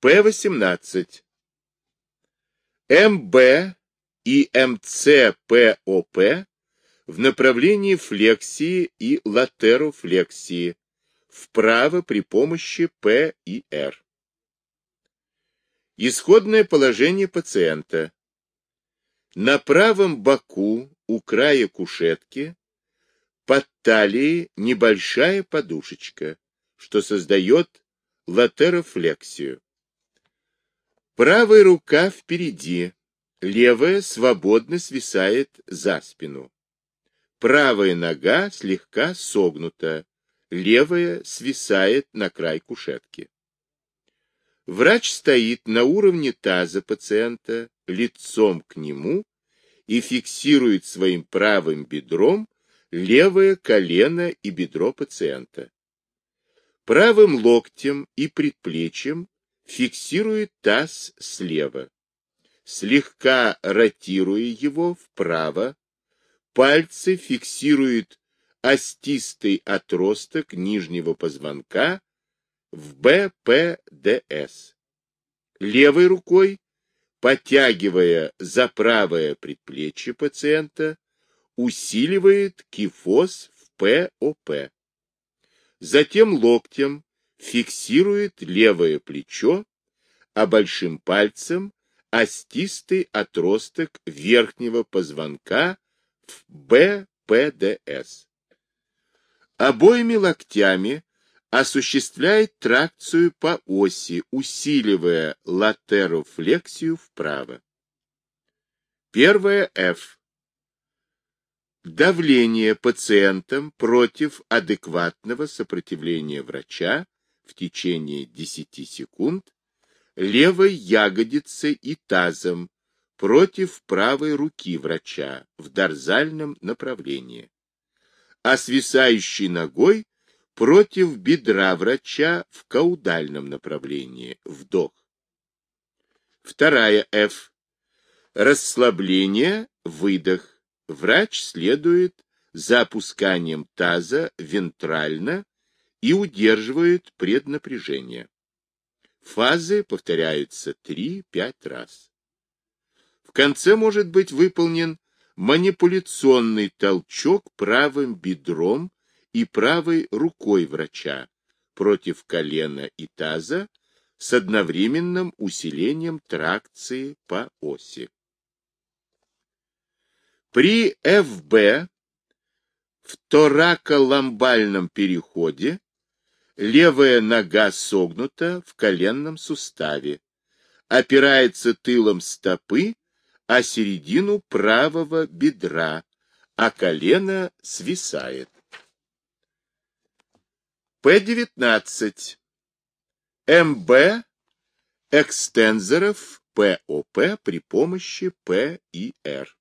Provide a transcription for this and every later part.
П-18. МБ и МЦ-ПОП в направлении флексии и латерофлексии, вправо при помощи П и Р. Исходное положение пациента. На правом боку у края кушетки под талией небольшая подушечка, что создает латерофлексию. Правая рука впереди, левая свободно свисает за спину. Правая нога слегка согнута, левая свисает на край кушетки. Врач стоит на уровне таза пациента, лицом к нему и фиксирует своим правым бедром левое колено и бедро пациента. Правым локтем и предплечьем фиксирует таз слева. Слегка ротируя его вправо, пальцы фиксируют остистый отросток нижнего позвонка в БПДС. Левой рукой, потягивая за правое предплечье пациента, усиливает кифоз в ПОП. Затем локтем фиксирует левое плечо, а большим пальцем остистый отросток верхнего позвонка в БПДС. Обоими локтями осуществляет тракцию по оси, усиливая латерофлексию вправо. Первое F. Давление пациентам против адекватного сопротивления врача в течение 10 секунд левой ягодицей и тазом против правой руки врача в дорзальном направлении, а свисающей ногой против бедра врача в каудальном направлении, вдох. Вторая F. Расслабление, выдох. Врач следует за опусканием таза вентрально и удерживает преднапряжение. Фазы повторяются 3-5 раз. В конце может быть выполнен манипуляционный толчок правым бедром и правой рукой врача против колена и таза с одновременным усилением тракции по оси. При ФБ в тораколамбальном переходе левая нога согнута в коленном суставе, опирается тылом стопы о середину правого бедра, а колено свисает. П-19. МБ экстензоров ПОП при помощи П и Р.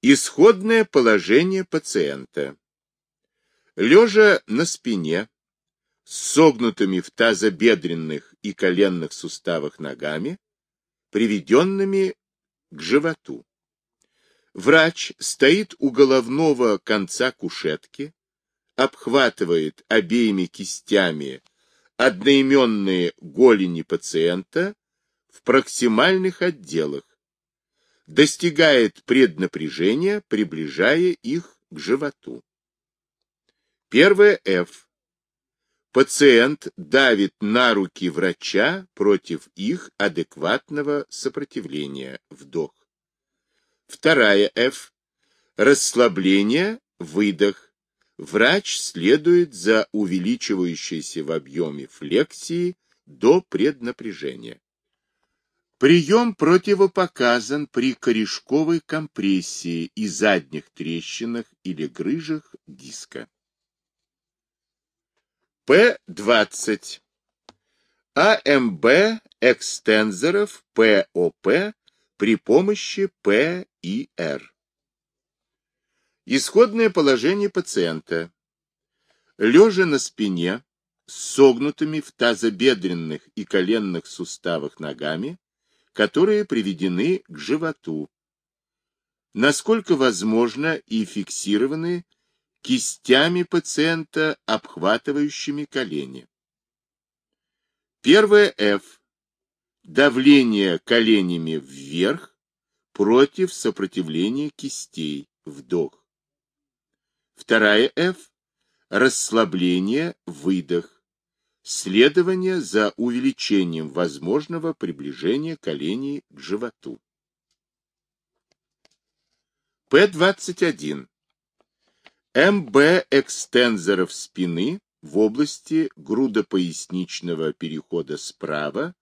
Исходное положение пациента. Лежа на спине, с согнутыми в тазобедренных и коленных суставах ногами, приведенными к животу. Врач стоит у головного конца кушетки, обхватывает обеими кистями одноименные голени пациента в проксимальных отделах, достигает преднапряжения, приближая их к животу. Первое F. Пациент давит на руки врача против их адекватного сопротивления. Вдох. Вторая F. Расслабление, выдох. Врач следует за увеличивающейся в объеме флексии до преднапряжения. Прием противопоказан при корешковой компрессии и задних трещинах или грыжах диска. П-20. АМБ экстензоров ПОП при помощи П и Р. Исходное положение пациента. Лежа на спине, согнутыми в тазобедренных и коленных суставах ногами, которые приведены к животу, насколько возможно и фиксированы кистями пациента, обхватывающими колени. Первое F. Давление коленями вверх против сопротивления кистей. Вдох. Вторая F. Расслабление, выдох. Следование за увеличением возможного приближения коленей к животу. П-21. МБ экстензоров спины в области грудопоясничного перехода справа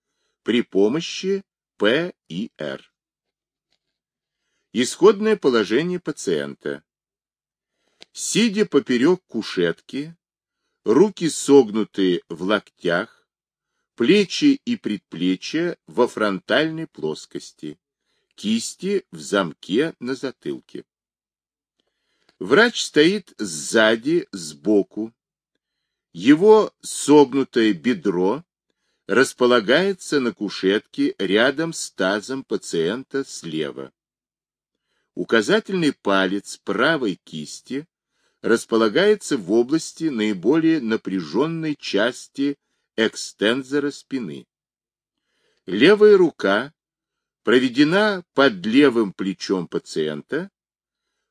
при помощи П и Р. Исходное положение пациента. Сидя поперек кушетки, руки согнуты в локтях, плечи и предплечья во фронтальной плоскости, кисти в замке на затылке. Врач стоит сзади, сбоку. Его согнутое бедро располагается на кушетке рядом с тазом пациента слева. Указательный палец правой кисти располагается в области наиболее напряженной части экстензора спины. Левая рука проведена под левым плечом пациента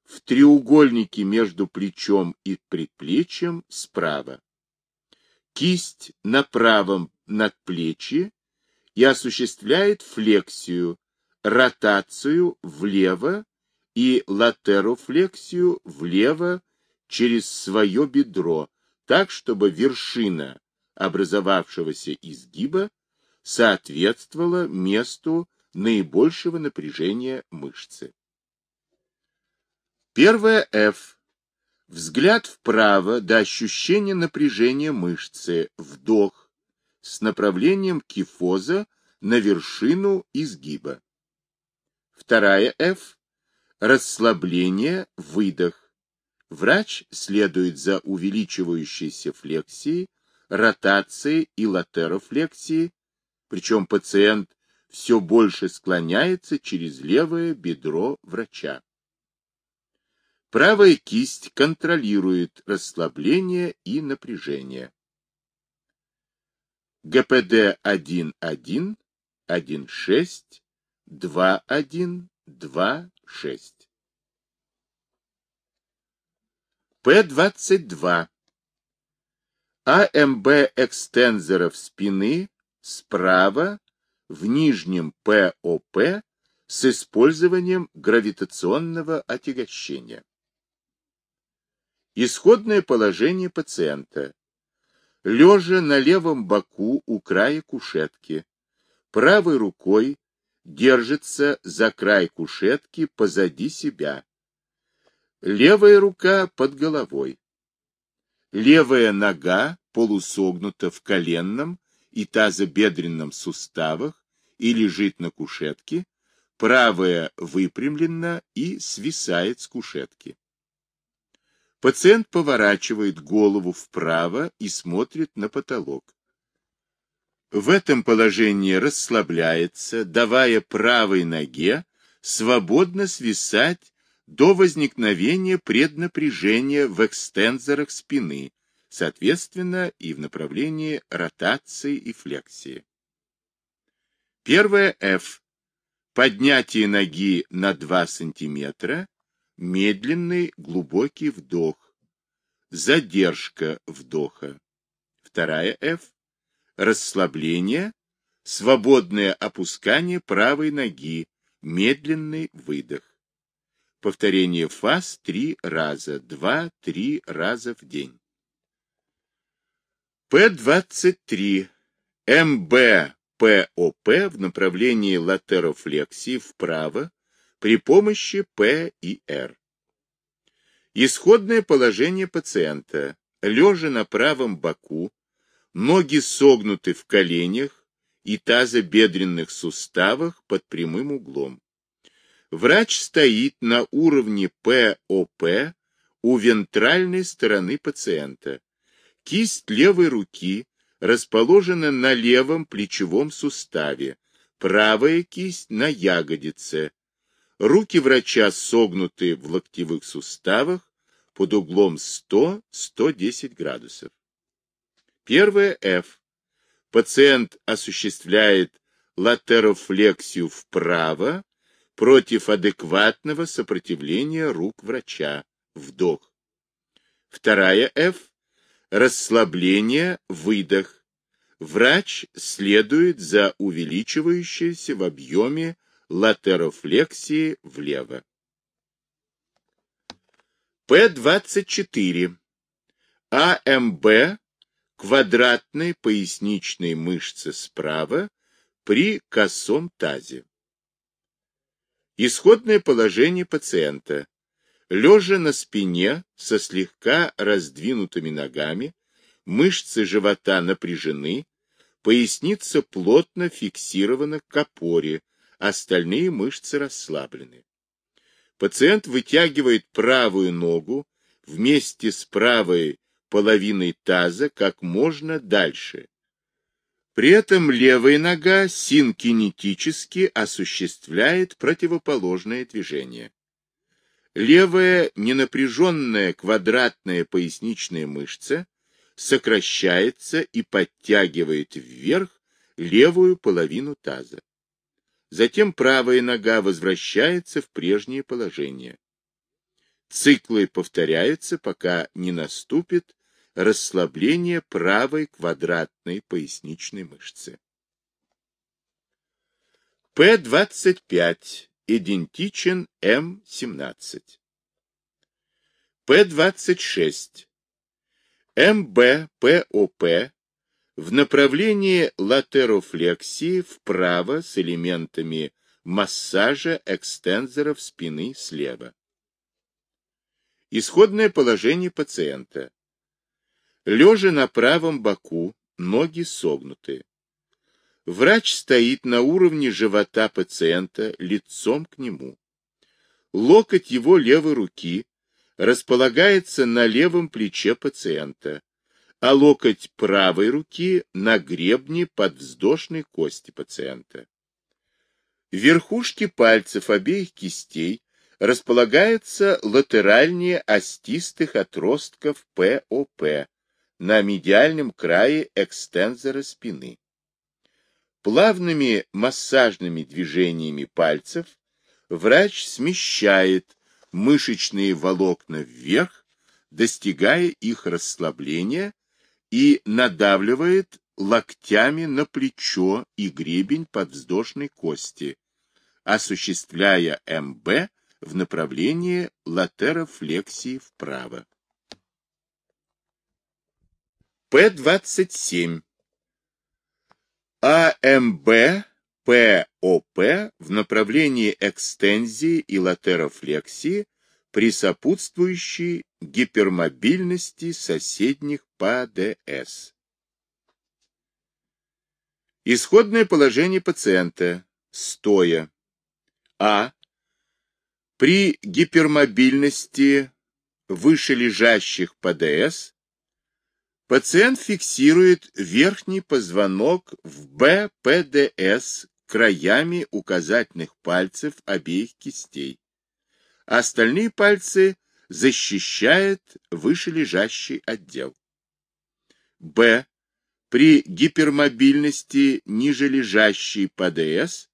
в треугольнике между плечом и предплечьем справа. Кисть на правом надплечье и осуществляет флексию, ротацию влево и латерофлексию влево через свое бедро, так, чтобы вершина образовавшегося изгиба соответствовала месту наибольшего напряжения мышцы. Первое F. Взгляд вправо до ощущения напряжения мышцы, вдох, с направлением кифоза на вершину изгиба. Вторая F. Расслабление, выдох. Врач следует за увеличивающейся флексией, ротацией и латерофлексией, причем пациент все больше склоняется через левое бедро врача. Правая кисть контролирует расслабление и напряжение. ГПД 1.1, 1.6, 2.1, 2.6. П-22. АМБ экстензоров спины справа в нижнем ПОП с использованием гравитационного отягощения. Исходное положение пациента. Лежа на левом боку у края кушетки, правой рукой держится за край кушетки позади себя. Левая рука под головой. Левая нога полусогнута в коленном и тазобедренном суставах и лежит на кушетке, правая выпрямлена и свисает с кушетки. Пациент поворачивает голову вправо и смотрит на потолок. В этом положении расслабляется, давая правой ноге свободно свисать до возникновения преднапряжения в экстензорах спины, соответственно и в направлении ротации и флексии. Первое F. Поднятие ноги на 2 см, медленный глубокий вдох, задержка вдоха. Вторая F. Расслабление, свободное опускание правой ноги, медленный выдох. Повторение фаз три раза, два-три раза в день. П-23. МБ-ПОП в направлении латерофлексии вправо при помощи П и Р. Исходное положение пациента. Лежа на правом боку, ноги согнуты в коленях и тазобедренных суставах под прямым углом. Врач стоит на уровне ПОП у вентральной стороны пациента. Кисть левой руки расположена на левом плечевом суставе, правая кисть на ягодице. Руки врача согнуты в локтевых суставах под углом 100-110 градусов. Первое F. Пациент осуществляет латерофлексию вправо против адекватного сопротивления рук врача. Вдох. Вторая F. Расслабление, выдох. Врач следует за увеличивающейся в объеме латерофлексии влево. П-24. АМБ квадратной поясничной мышцы справа при косом тазе. Исходное положение пациента. Лежа на спине со слегка раздвинутыми ногами, мышцы живота напряжены, поясница плотно фиксирована к опоре, остальные мышцы расслаблены. Пациент вытягивает правую ногу вместе с правой половиной таза как можно дальше, при этом левая нога синкинетически осуществляет противоположное движение. Левая ненапряженная квадратная поясничная мышца сокращается и подтягивает вверх левую половину таза. Затем правая нога возвращается в прежнее положение. Циклы повторяются, пока не наступит расслабление правой квадратной поясничной мышцы. П-25 идентичен М-17. П-26. МБ-ПОП в направлении латерофлексии вправо с элементами массажа экстензоров спины слева. Исходное положение пациента. Лежа на правом боку, ноги согнуты. Врач стоит на уровне живота пациента, лицом к нему. Локоть его левой руки располагается на левом плече пациента, а локоть правой руки на гребне подвздошной кости пациента. Верхушки пальцев обеих кистей располагаются латеральнее остистых отростков ПОП, на медиальном крае экстензора спины. Плавными массажными движениями пальцев врач смещает мышечные волокна вверх, достигая их расслабления и надавливает локтями на плечо и гребень подвздошной кости, осуществляя МБ в направлении латерофлексии вправо. П-27. АМБ ПОП в направлении экстензии и латерофлексии при сопутствующей гипермобильности соседних ПАДС. Исходное положение пациента. Стоя. А. При гипермобильности вышележащих ПДС Пациент фиксирует верхний позвонок в БПДС краями указательных пальцев обеих кистей. Остальные пальцы защищает вышележащий отдел. Б. При гипермобильности нижележащей ПДС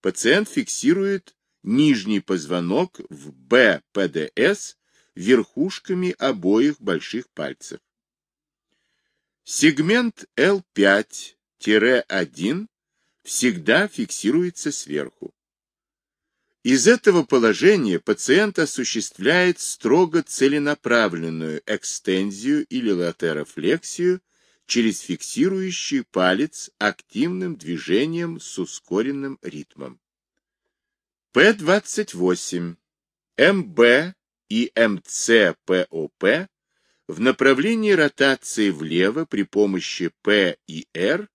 пациент фиксирует нижний позвонок в БПДС верхушками обоих больших пальцев. Сегмент L5-1 всегда фиксируется сверху. Из этого положения пациент осуществляет строго целенаправленную экстензию или латерофлексию через фиксирующий палец активным движением с ускоренным ритмом. П28, МБ и МЦПОП в направлении ротации влево при помощи P и R,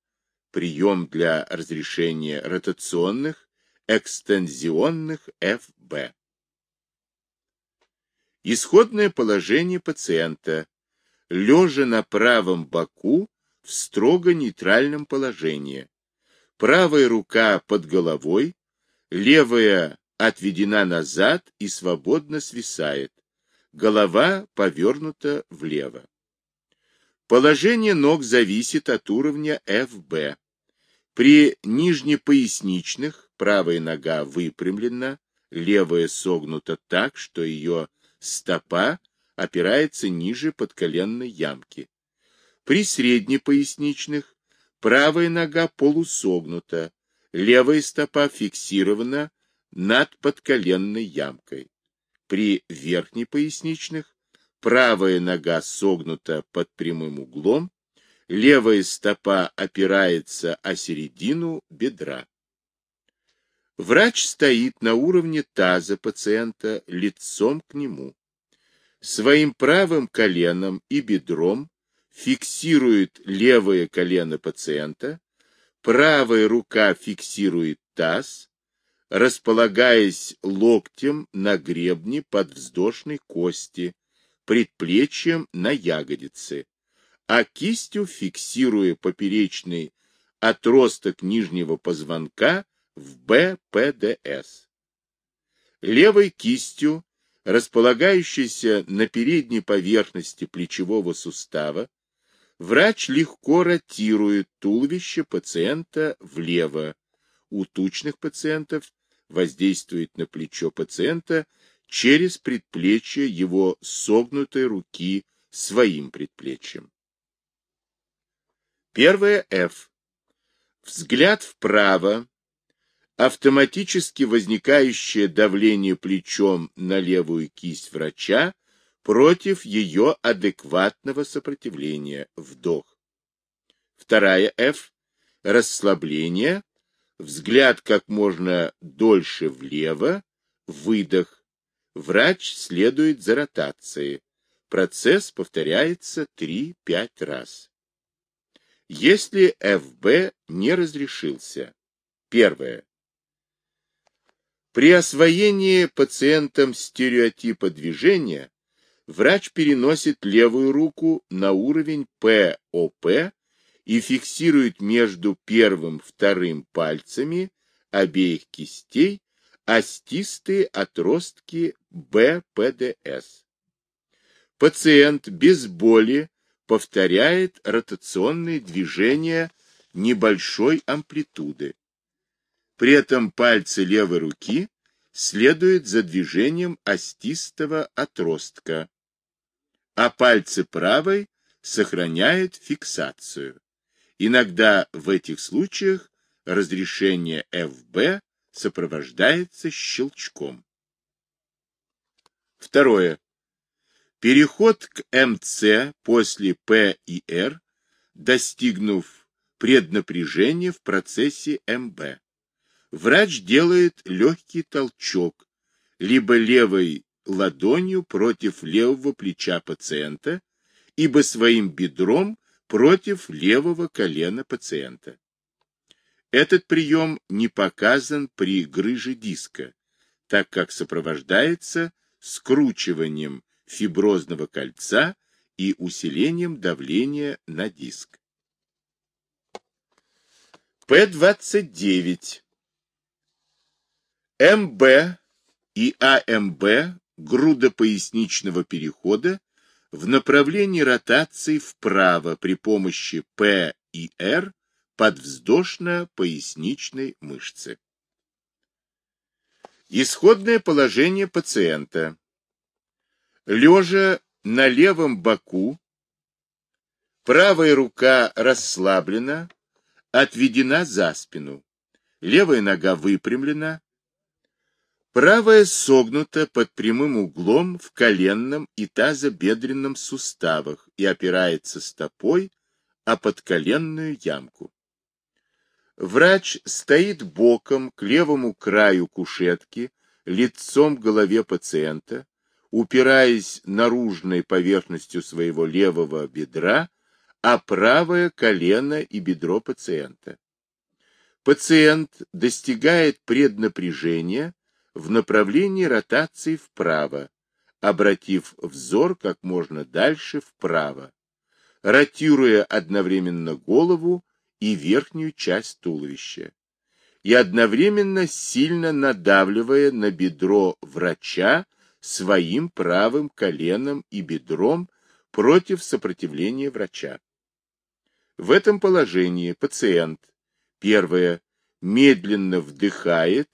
прием для разрешения ротационных, экстензионных FB. Исходное положение пациента. Лежа на правом боку в строго нейтральном положении. Правая рука под головой, левая отведена назад и свободно свисает голова повернута влево. Положение ног зависит от уровня FB. При нижнепоясничных правая нога выпрямлена, левая согнута так, что ее стопа опирается ниже подколенной ямки. При среднепоясничных правая нога полусогнута, левая стопа фиксирована над подколенной ямкой. При верхнепоясничных правая нога согнута под прямым углом, левая стопа опирается о середину бедра. Врач стоит на уровне таза пациента лицом к нему. Своим правым коленом и бедром фиксирует левое колено пациента, правая рука фиксирует таз, располагаясь локтем на гребне подвздошной кости, предплечьем на ягодице, а кистью фиксируя поперечный отросток нижнего позвонка в БПДС. Левой кистью, располагающейся на передней поверхности плечевого сустава, врач легко ротирует туловище пациента влево. У тучных пациентов воздействует на плечо пациента через предплечье его согнутой руки своим предплечьем. Первое F. Взгляд вправо, автоматически возникающее давление плечом на левую кисть врача против ее адекватного сопротивления. Вдох. Вторая F. Расслабление. Взгляд как можно дольше влево. Выдох. Врач следует за ротацией. Процесс повторяется 3-5 раз. Если ФБ не разрешился. Первое. При освоении пациентом стереотипа движения врач переносит левую руку на уровень ПОП и фиксирует между первым вторым пальцами обеих кистей остистые отростки БПДС. Пациент без боли повторяет ротационные движения небольшой амплитуды. При этом пальцы левой руки следуют за движением остистого отростка, а пальцы правой сохраняют фиксацию. Иногда в этих случаях разрешение ФБ сопровождается щелчком. Второе. Переход к МЦ после П и Р, достигнув преднапряжения в процессе МБ врач делает легкий толчок либо левой ладонью против левого плеча пациента, ибо своим бедром против левого колена пациента. Этот прием не показан при грыже диска, так как сопровождается скручиванием фиброзного кольца и усилением давления на диск. П-29 МБ и АМБ грудопоясничного перехода в направлении ротации вправо при помощи П и Р подвздошно-поясничной мышцы. Исходное положение пациента. Лежа на левом боку, правая рука расслаблена, отведена за спину, левая нога выпрямлена, Правая согнута под прямым углом в коленном и тазобедренном суставах и опирается стопой о подколенную ямку. Врач стоит боком к левому краю кушетки, лицом к голове пациента, упираясь наружной поверхностью своего левого бедра, а правое колено и бедро пациента. Пациент достигает преднапряжения, в направлении ротации вправо, обратив взор как можно дальше вправо, ротируя одновременно голову и верхнюю часть туловища, и одновременно сильно надавливая на бедро врача своим правым коленом и бедром против сопротивления врача. В этом положении пациент, первое, медленно вдыхает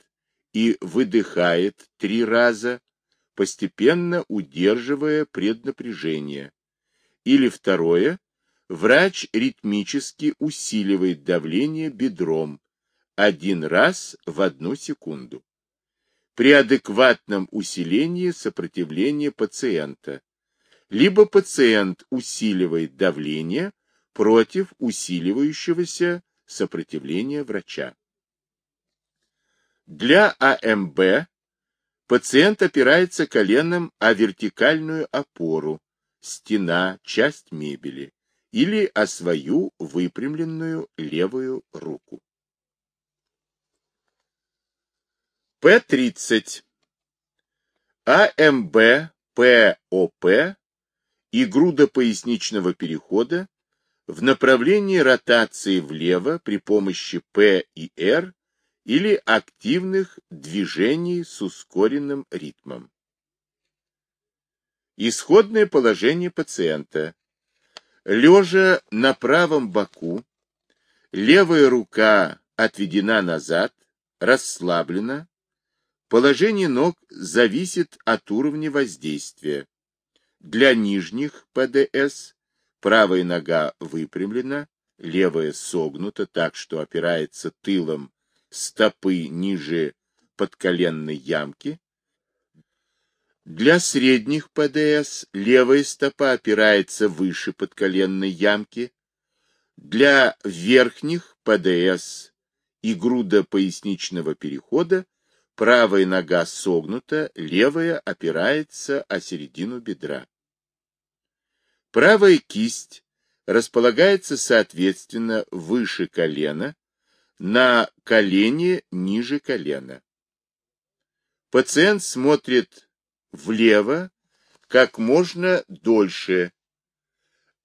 и выдыхает три раза, постепенно удерживая преднапряжение. Или второе, врач ритмически усиливает давление бедром один раз в одну секунду. При адекватном усилении сопротивления пациента, либо пациент усиливает давление против усиливающегося сопротивления врача. Для АМБ пациент опирается коленом о вертикальную опору, стена, часть мебели, или о свою выпрямленную левую руку. П-30. АМБ, ПОП и грудопоясничного перехода в направлении ротации влево при помощи П и Р или активных движений с ускоренным ритмом. Исходное положение пациента. Лежа на правом боку, левая рука отведена назад, расслаблена. Положение ног зависит от уровня воздействия. Для нижних ПДС правая нога выпрямлена, левая согнута так, что опирается тылом стопы ниже подколенной ямки. Для средних ПДС левая стопа опирается выше подколенной ямки. Для верхних ПДС и груда поясничного перехода правая нога согнута, левая опирается о середину бедра. Правая кисть располагается соответственно выше колена, на колене ниже колена. Пациент смотрит влево как можно дольше,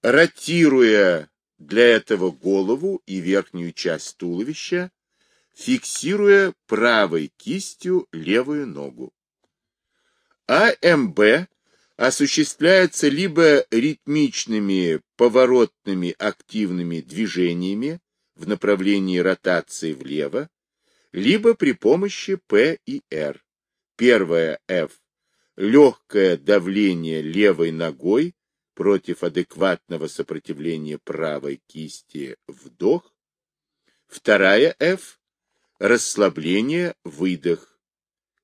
ротируя для этого голову и верхнюю часть туловища, фиксируя правой кистью левую ногу. АМБ осуществляется либо ритмичными поворотными активными движениями в направлении ротации влево, либо при помощи П и Р. Первое F – легкое давление левой ногой против адекватного сопротивления правой кисти вдох. Вторая F – расслабление, выдох.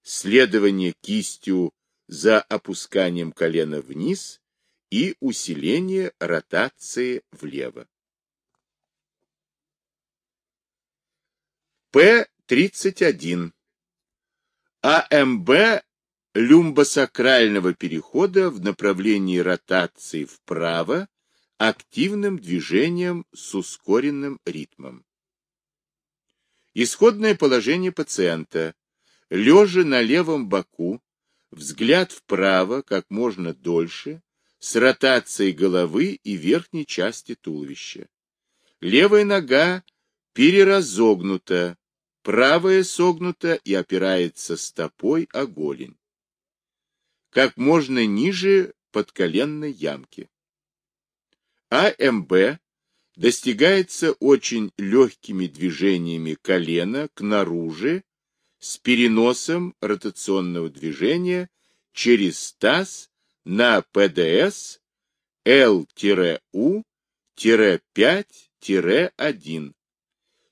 Следование кистью за опусканием колена вниз и усиление ротации влево. П-31. АМБ люмбосакрального перехода в направлении ротации вправо активным движением с ускоренным ритмом. Исходное положение пациента. Лежа на левом боку, взгляд вправо как можно дольше, с ротацией головы и верхней части туловища. Левая нога переразогнута, правая согнута и опирается стопой о голень. Как можно ниже подколенной ямки. АМБ достигается очень легкими движениями колена к наружу с переносом ротационного движения через таз на ПДС L-U-5-1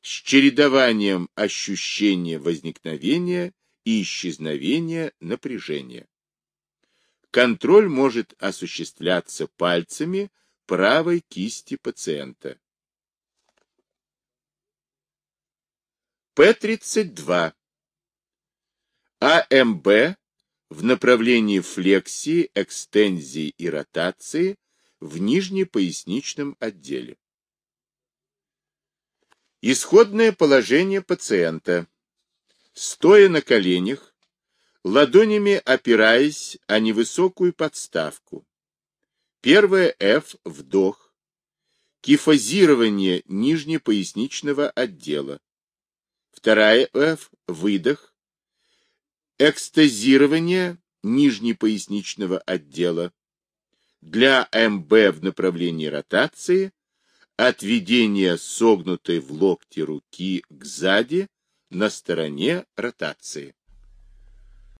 с чередованием ощущения возникновения и исчезновения напряжения. Контроль может осуществляться пальцами правой кисти пациента. П-32 АМБ в направлении флексии, экстензии и ротации в нижнепоясничном отделе. Исходное положение пациента. Стоя на коленях, ладонями опираясь о невысокую подставку. Первое F – вдох. Кифозирование нижнепоясничного отдела. Вторая F – выдох экстазирование нижнепоясничного отдела. для МБ в направлении ротации отведение согнутой в локте руки к сзади на стороне ротации.